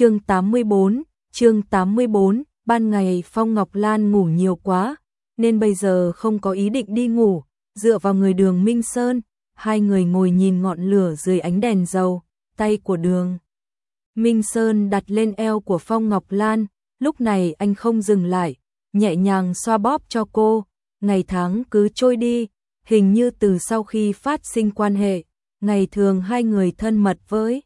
chương 84, chương 84, ban ngày Phong Ngọc Lan ngủ nhiều quá, nên bây giờ không có ý định đi ngủ, dựa vào người đường Minh Sơn, hai người ngồi nhìn ngọn lửa dưới ánh đèn dầu, tay của đường. Minh Sơn đặt lên eo của Phong Ngọc Lan, lúc này anh không dừng lại, nhẹ nhàng xoa bóp cho cô, ngày tháng cứ trôi đi, hình như từ sau khi phát sinh quan hệ, ngày thường hai người thân mật với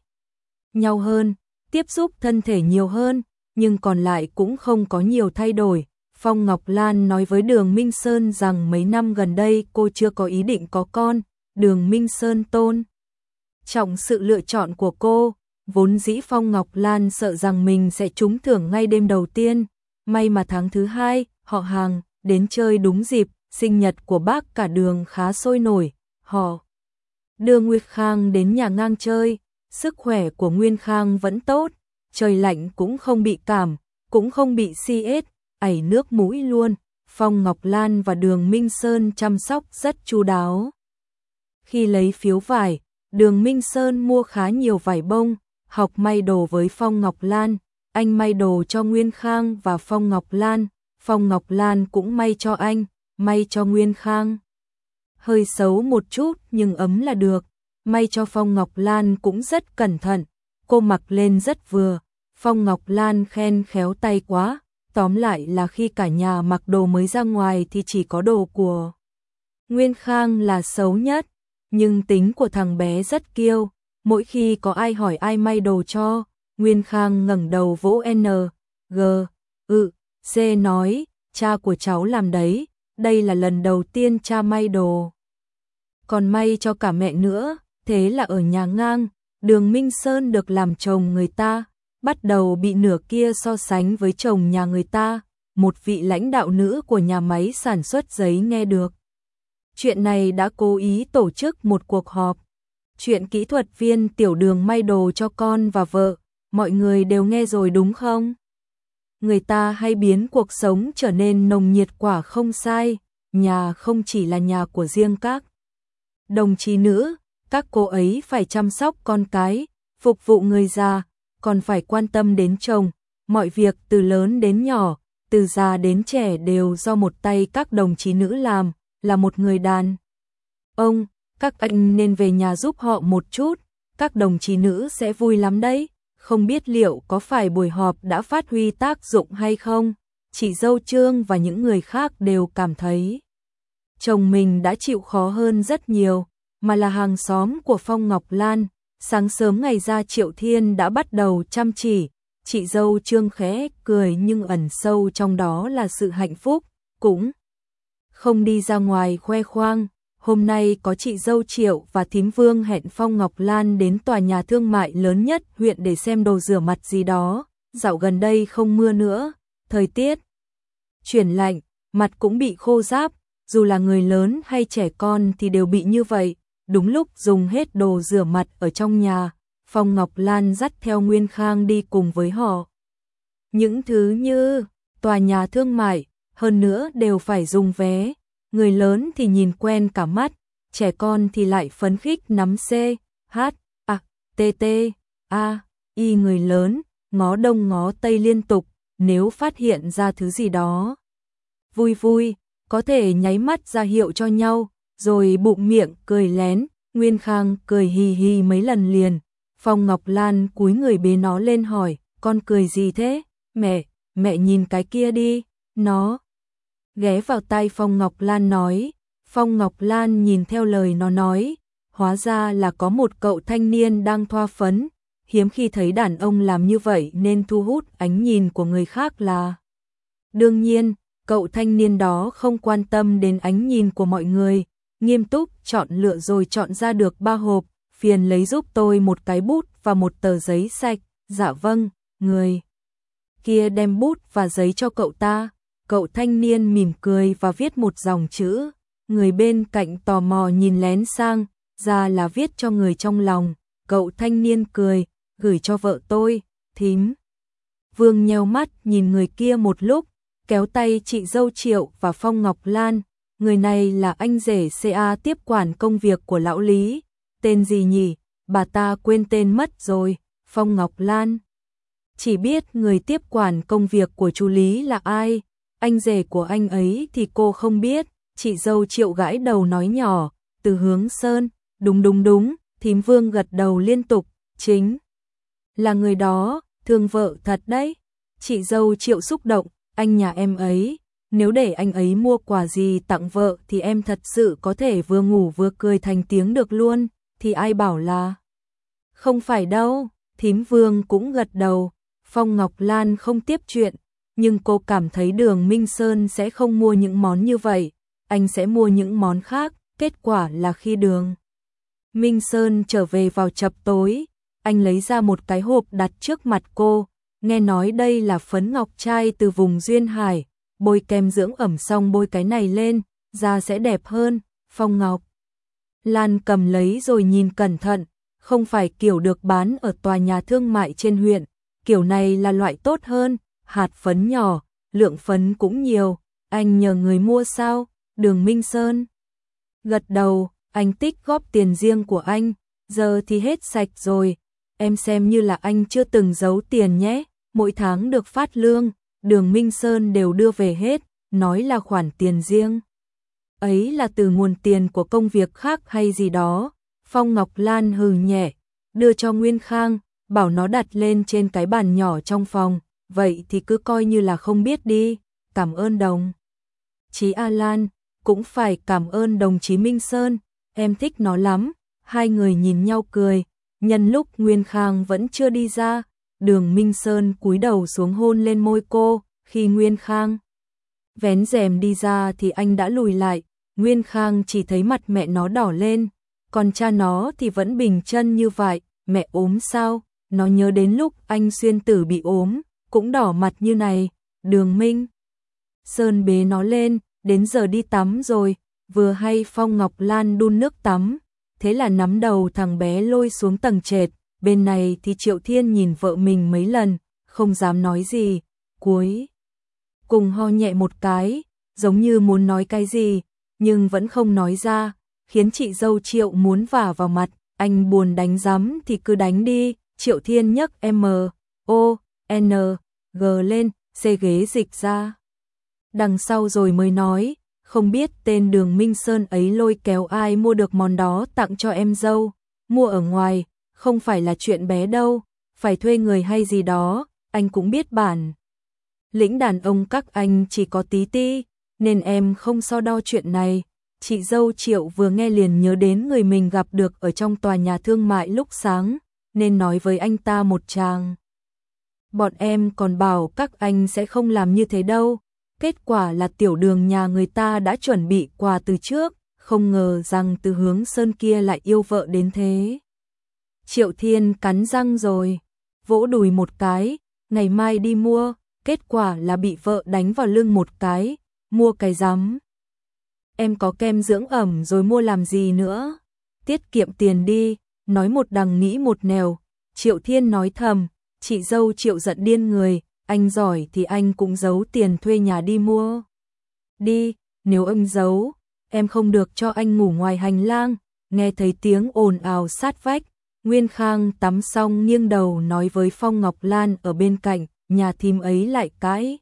nhau hơn, tiếp xúc thân thể nhiều hơn, nhưng còn lại cũng không có nhiều thay đổi. Phong Ngọc Lan nói với Đường Minh Sơn rằng mấy năm gần đây cô chưa có ý định có con, Đường Minh Sơn tôn. Trọng sự lựa chọn của cô, vốn dĩ Phong Ngọc Lan sợ rằng mình sẽ trúng thưởng ngay đêm đầu tiên, may mà tháng thứ hai, họ hàng đến chơi đúng dịp, sinh nhật của bác cả đường khá sôi nổi, họ. Đưa Nguyệt Khang đến nhà ngang chơi, sức khỏe của Nguyên Khang vẫn tốt, trời lạnh cũng không bị cảm, cũng không bị si ết, ảy nước mũi luôn. Phong Ngọc Lan và Đường Minh Sơn chăm sóc rất chu đáo. Khi lấy phiếu vải, Đường Minh Sơn mua khá nhiều vải bông, học may đồ với Phong Ngọc Lan, anh may đồ cho Nguyên Khang và Phong Ngọc Lan, Phong Ngọc Lan cũng may cho anh, may cho Nguyên Khang. Hơi xấu một chút nhưng ấm là được, may cho Phong Ngọc Lan cũng rất cẩn thận, cô mặc lên rất vừa, Phong Ngọc Lan khen khéo tay quá, tóm lại là khi cả nhà mặc đồ mới ra ngoài thì chỉ có đồ của Nguyên Khang là xấu nhất, nhưng tính của thằng bé rất kiêu, mỗi khi có ai hỏi ai may đồ cho, Nguyên Khang ngẩng đầu vỗ N, G, ự, C nói, cha của cháu làm đấy, đây là lần đầu tiên cha may đồ. Còn may cho cả mẹ nữa, thế là ở nhà ngang, đường Minh Sơn được làm chồng người ta, bắt đầu bị nửa kia so sánh với chồng nhà người ta, một vị lãnh đạo nữ của nhà máy sản xuất giấy nghe được. Chuyện này đã cố ý tổ chức một cuộc họp. Chuyện kỹ thuật viên tiểu đường may đồ cho con và vợ, mọi người đều nghe rồi đúng không? Người ta hay biến cuộc sống trở nên nồng nhiệt quả không sai, nhà không chỉ là nhà của riêng các đồng chí nữ, các cô ấy phải chăm sóc con cái, phục vụ người già, còn phải quan tâm đến chồng, mọi việc từ lớn đến nhỏ, từ già đến trẻ đều do một tay các đồng chí nữ làm, là một người đàn. Ông, các anh nên về nhà giúp họ một chút, các đồng chí nữ sẽ vui lắm đấy, không biết liệu có phải buổi họp đã phát huy tác dụng hay không, chị dâu Trương và những người khác đều cảm thấy chồng mình đã chịu khó hơn rất nhiều, mà là hàng xóm của Phong Ngọc Lan, sáng sớm ngày ra Triệu Thiên đã bắt đầu chăm chỉ, chị dâu Trương khẽ cười nhưng ẩn sâu trong đó là sự hạnh phúc, cũng không đi ra ngoài khoe khoang. Hôm nay có chị dâu Triệu và thím Vương hẹn Phong Ngọc Lan đến tòa nhà thương mại lớn nhất huyện để xem đồ rửa mặt gì đó. Dạo gần đây không mưa nữa, thời tiết chuyển lạnh, mặt cũng bị khô ráp, dù là người lớn hay trẻ con thì đều bị như vậy. Đúng lúc dùng hết đồ rửa mặt ở trong nhà, Phong Ngọc Lan dắt theo Nguyên Khang đi cùng với họ. Những thứ như tòa nhà thương mại, hơn nữa đều phải dùng vé, người lớn thì nhìn quen cả mắt, trẻ con thì lại phấn khích nắm C, H, A, T, T, A, Y người lớn, ngó đông ngó tây liên tục, nếu phát hiện ra thứ gì đó. Vui vui, có thể nháy mắt ra hiệu cho nhau, rồi bụng miệng cười lén, Nguyên Khang cười hì hì mấy lần liền. Phong Ngọc Lan cúi người bế nó lên hỏi, con cười gì thế? Mẹ, mẹ nhìn cái kia đi, nó. Ghé vào tay Phong Ngọc Lan nói, Phong Ngọc Lan nhìn theo lời nó nói, hóa ra là có một cậu thanh niên đang thoa phấn, hiếm khi thấy đàn ông làm như vậy nên thu hút ánh nhìn của người khác là. Đương nhiên, cậu thanh niên đó không quan tâm đến ánh nhìn của mọi người, nghiêm túc chọn lựa rồi chọn ra được ba hộp, phiền lấy giúp tôi một cái bút và một tờ giấy sạch, dạ vâng, người kia đem bút và giấy cho cậu ta, cậu thanh niên mỉm cười và viết một dòng chữ, người bên cạnh tò mò nhìn lén sang, ra là viết cho người trong lòng, cậu thanh niên cười, gửi cho vợ tôi, thím. Vương nheo mắt nhìn người kia một lúc, kéo tay chị dâu Triệu và Phong Ngọc Lan, người này là anh rể CA tiếp quản công việc của lão Lý, tên gì nhỉ, bà ta quên tên mất rồi, Phong Ngọc Lan. chỉ biết người tiếp quản công việc của chú Lý là ai, anh rể của anh ấy thì cô không biết, chị dâu triệu gãi đầu nói nhỏ, từ hướng sơn, đúng đúng đúng, thím vương gật đầu liên tục, chính. Là người đó, thương vợ thật đấy. Chị dâu triệu xúc động, anh nhà em ấy, nếu để anh ấy mua quà gì tặng vợ thì em thật sự có thể vừa ngủ vừa cười thành tiếng được luôn, thì ai bảo là... Không phải đâu, thím vương cũng gật đầu, Phong Ngọc Lan không tiếp chuyện, nhưng cô cảm thấy đường Minh Sơn sẽ không mua những món như vậy, anh sẽ mua những món khác, kết quả là khi đường Minh Sơn trở về vào chập tối, anh lấy ra một cái hộp đặt trước mặt cô, nghe nói đây là phấn ngọc trai từ vùng Duyên Hải, bôi kem dưỡng ẩm xong bôi cái này lên, da sẽ đẹp hơn, Phong Ngọc. Lan cầm lấy rồi nhìn cẩn thận, không phải kiểu được bán ở tòa nhà thương mại trên huyện, kiểu này là loại tốt hơn, hạt phấn nhỏ, lượng phấn cũng nhiều, anh nhờ người mua sao, đường Minh Sơn. Gật đầu, anh tích góp tiền riêng của anh, giờ thì hết sạch rồi, em xem như là anh chưa từng giấu tiền nhé, mỗi tháng được phát lương, đường Minh Sơn đều đưa về hết, nói là khoản tiền riêng. Ấy là từ nguồn tiền của công việc khác hay gì đó, Phong Ngọc Lan hừ nhẹ, đưa cho Nguyên Khang, bảo nó đặt lên trên cái bàn nhỏ trong phòng, vậy thì cứ coi như là không biết đi, cảm ơn đồng. Chí A Lan, cũng phải cảm ơn đồng chí Minh Sơn, em thích nó lắm, hai người nhìn nhau cười, nhân lúc Nguyên Khang vẫn chưa đi ra, đường Minh Sơn cúi đầu xuống hôn lên môi cô, khi Nguyên Khang vén rèm đi ra thì anh đã lùi lại, Nguyên Khang chỉ thấy mặt mẹ nó đỏ lên, còn cha nó thì vẫn bình chân như vậy, mẹ ốm sao, nó nhớ đến lúc anh xuyên tử bị ốm, cũng đỏ mặt như này, đường Minh. Sơn bế nó lên, đến giờ đi tắm rồi, vừa hay Phong Ngọc Lan đun nước tắm, thế là nắm đầu thằng bé lôi xuống tầng trệt, bên này thì Triệu Thiên nhìn vợ mình mấy lần, không dám nói gì, cuối. Cùng ho nhẹ một cái, giống như muốn nói cái gì, nhưng vẫn không nói ra, khiến chị dâu Triệu muốn vả vào mặt, anh buồn đánh giấm thì cứ đánh đi, Triệu Thiên nhấc M, O, N, G lên, xê ghế dịch ra. Đằng sau rồi mới nói, không biết tên đường Minh Sơn ấy lôi kéo ai mua được món đó tặng cho em dâu, mua ở ngoài, không phải là chuyện bé đâu, phải thuê người hay gì đó, anh cũng biết bản. Lĩnh đàn ông các anh chỉ có tí ti, nên em không so đo chuyện này. Chị dâu Triệu vừa nghe liền nhớ đến người mình gặp được ở trong tòa nhà thương mại lúc sáng, nên nói với anh ta một tràng. Bọn em còn bảo các anh sẽ không làm như thế đâu, kết quả là tiểu đường nhà người ta đã chuẩn bị quà từ trước, không ngờ rằng từ hướng sơn kia lại yêu vợ đến thế. Triệu Thiên cắn răng rồi, vỗ đùi một cái, ngày mai đi mua, kết quả là bị vợ đánh vào lưng một cái, mua cái rắm. Em có kem dưỡng ẩm rồi mua làm gì nữa? Tiết kiệm tiền đi, nói một đằng nghĩ một nẻo, Triệu Thiên nói thầm, chị dâu Triệu giận điên người, anh giỏi thì anh cũng giấu tiền thuê nhà đi mua. Đi, nếu anh giấu, em không được cho anh ngủ ngoài hành lang, nghe thấy tiếng ồn ào sát vách. Nguyên Khang tắm xong nghiêng đầu nói với Phong Ngọc Lan ở bên cạnh, nhà thím ấy lại cãi.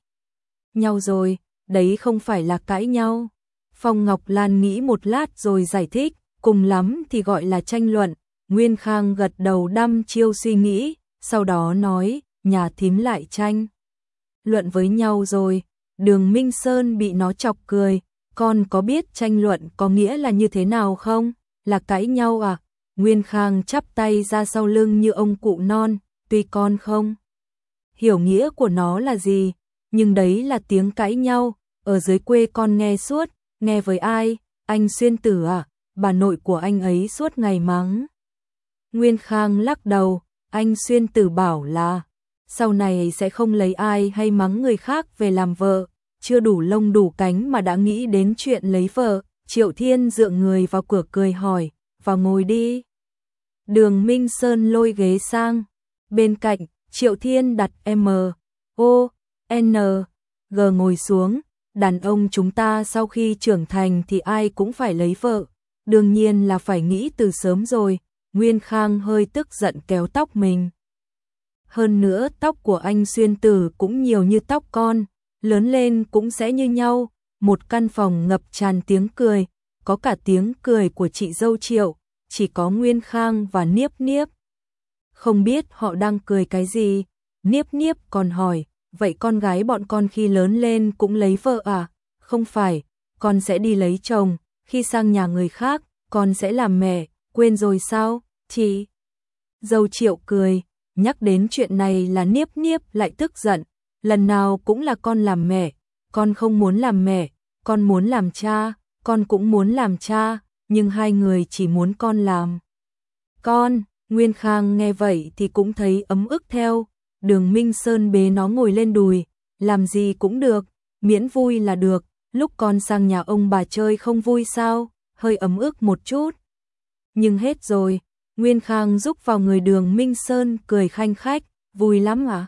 Nhau rồi, đấy không phải là cãi nhau. Phong Ngọc Lan nghĩ một lát rồi giải thích, cùng lắm thì gọi là tranh luận. Nguyên Khang gật đầu đăm chiêu suy nghĩ, sau đó nói, nhà thím lại tranh luận với nhau rồi, đường Minh Sơn bị nó chọc cười, con có biết tranh luận có nghĩa là như thế nào không? Là cãi nhau à? Nguyên Khang chắp tay ra sau lưng như ông cụ non, tuy con không hiểu nghĩa của nó là gì, nhưng đấy là tiếng cãi nhau, ở dưới quê con nghe suốt, nghe với ai, anh xuyên tử à, bà nội của anh ấy suốt ngày mắng. Nguyên Khang lắc đầu, anh xuyên tử bảo là sau này sẽ không lấy ai hay mắng người khác về làm vợ, chưa đủ lông đủ cánh mà đã nghĩ đến chuyện lấy vợ, Triệu Thiên dựa người vào cửa cười hỏi, vào ngồi đi. Đường Minh Sơn lôi ghế sang, bên cạnh, Triệu Thiên đặt M, O, N, G ngồi xuống, đàn ông chúng ta sau khi trưởng thành thì ai cũng phải lấy vợ, đương nhiên là phải nghĩ từ sớm rồi, Nguyên Khang hơi tức giận kéo tóc mình. hơn nữa tóc của anh xuyên tử cũng nhiều như tóc con, lớn lên cũng sẽ như nhau, một căn phòng ngập tràn tiếng cười, có cả tiếng cười của chị dâu Triệu, chỉ có Nguyên Khang và Niếp Niếp. Không biết họ đang cười cái gì, Niếp Niếp còn hỏi, vậy con gái bọn con khi lớn lên cũng lấy vợ à? Không phải, con sẽ đi lấy chồng, khi sang nhà người khác, con sẽ làm mẹ, quên rồi sao? Chị dâu Triệu cười, nhắc đến chuyện này là Niếp Niếp lại tức giận, lần nào cũng là con làm mẹ, con không muốn làm mẹ, con muốn làm cha, con cũng muốn làm cha, nhưng hai người chỉ muốn con làm. Con, Nguyên Khang nghe vậy thì cũng thấy ấm ức theo, đường Minh Sơn bế nó ngồi lên đùi, làm gì cũng được, miễn vui là được, lúc con sang nhà ông bà chơi không vui sao, hơi ấm ức một chút. Nhưng hết rồi, Nguyên Khang giúp vào người đường Minh Sơn cười khanh khách, vui lắm à?